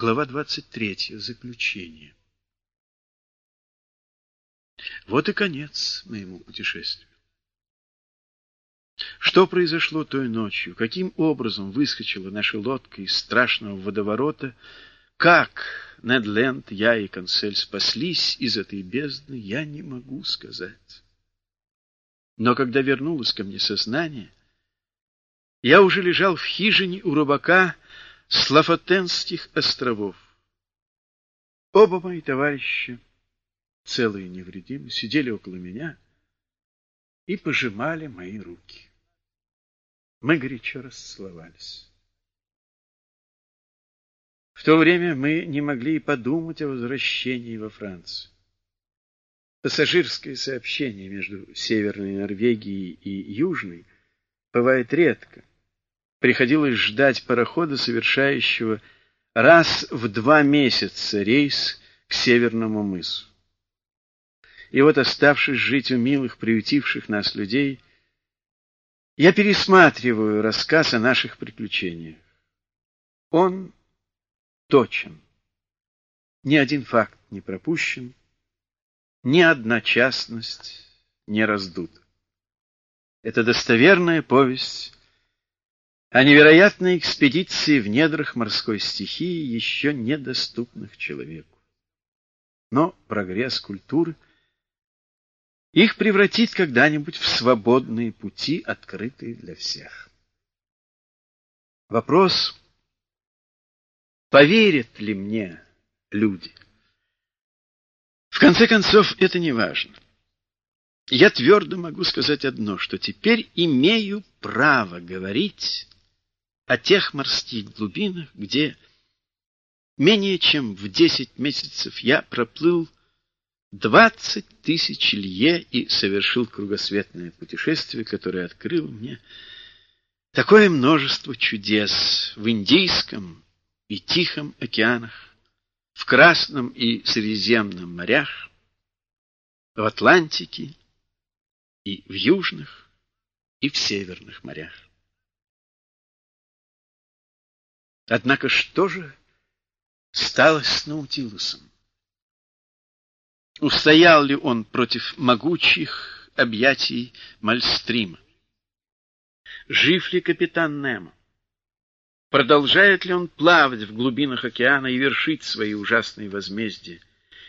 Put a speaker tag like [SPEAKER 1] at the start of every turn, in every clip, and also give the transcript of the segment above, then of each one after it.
[SPEAKER 1] Глава 23. Заключение. Вот и конец моему путешествию. Что произошло той ночью? Каким образом выскочила наша лодка из страшного водоворота? Как Недленд, я и Консель спаслись из этой бездны, я не могу сказать. Но когда вернулось ко мне сознание, я уже лежал в хижине у рыбака, с Лафатенских островов. Оба мои товарища, целые и невредимы, сидели около меня и пожимали мои руки. Мы горячо расцеловались. В то время мы не могли и подумать о возвращении во Францию. Пассажирское сообщение между Северной Норвегией и Южной бывает редко приходилось ждать парохода, совершающего раз в два месяца рейс к Северному мысу. И вот, оставшись жить у милых, приютивших нас людей, я пересматриваю рассказ о наших приключениях. Он точен. Ни один факт не пропущен, ни одна частность не раздута. Это достоверная повесть о невероятной экспедиции в недрах морской стихии, еще недоступных человеку. Но прогресс культуры их превратит когда-нибудь в свободные пути, открытые для всех. Вопрос, поверят ли мне люди? В конце концов, это не важно. Я твердо могу сказать одно, что теперь имею право говорить о тех морских глубинах, где менее чем в десять месяцев я проплыл двадцать тысяч лье и совершил кругосветное путешествие, которое открыло мне такое множество чудес в Индийском и Тихом океанах, в Красном и Средиземном морях, в Атлантике и в Южных и в Северных морях. Однако что же стало с Наутилусом? Устоял ли он против могучих объятий Мальстрима? Жив ли капитан Немо? Продолжает ли он плавать в глубинах океана и вершить свои ужасные возмездия?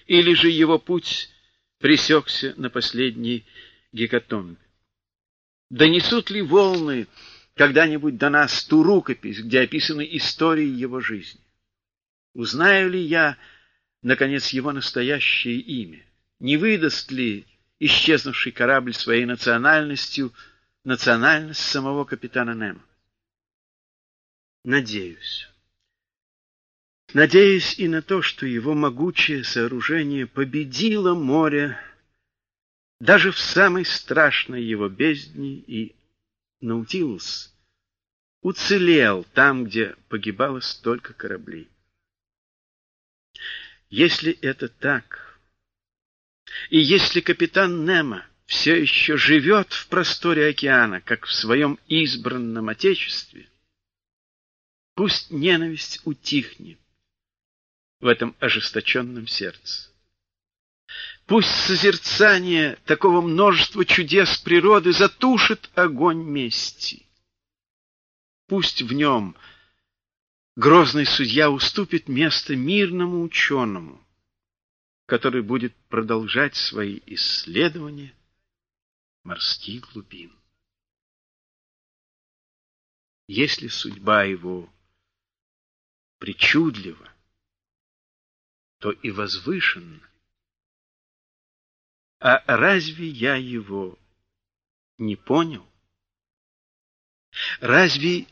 [SPEAKER 1] Или же его путь пресекся на последней гекатомбе? Донесут ли волны когда-нибудь до нас ту рукопись, где описаны истории его жизни? Узнаю ли я, наконец, его настоящее имя? Не выдаст ли исчезнувший корабль своей национальностью национальность самого капитана Немо? Надеюсь. Надеюсь и на то, что его могучее сооружение победило море даже в самой страшной его бездне и Наутилус уцелел там, где погибало столько кораблей. Если это так, и если капитан Немо все еще живет в просторе океана, как в своем избранном отечестве, пусть ненависть утихнет в этом ожесточенном сердце. Пусть созерцание такого множества чудес природы затушит огонь мести. Пусть в нем грозный судья уступит место мирному ученому, который будет продолжать свои исследования морских глубин. Если судьба его причудлива, то и возвышенна. А разве я его не понял? Разве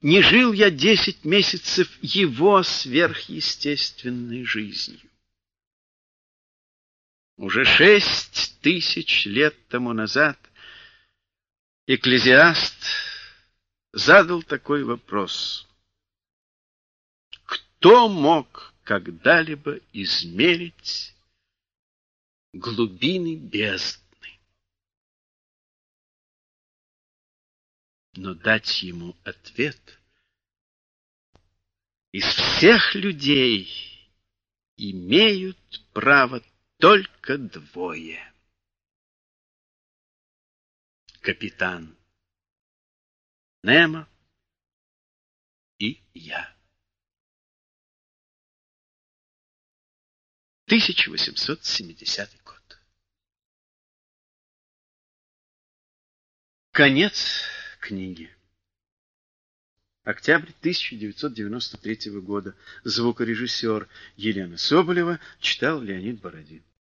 [SPEAKER 1] не жил я десять месяцев его сверхъестественной жизнью? Уже шесть тысяч лет тому назад экклезиаст задал такой вопрос. Кто мог когда-либо измерить глубины бездны. Но дать ему ответ Из всех людей имеют право только двое. Капитан Немо и я. 1870 Конец книги. Октябрь 1993 года. Звукорежиссер Елена Соболева читал Леонид Бородин.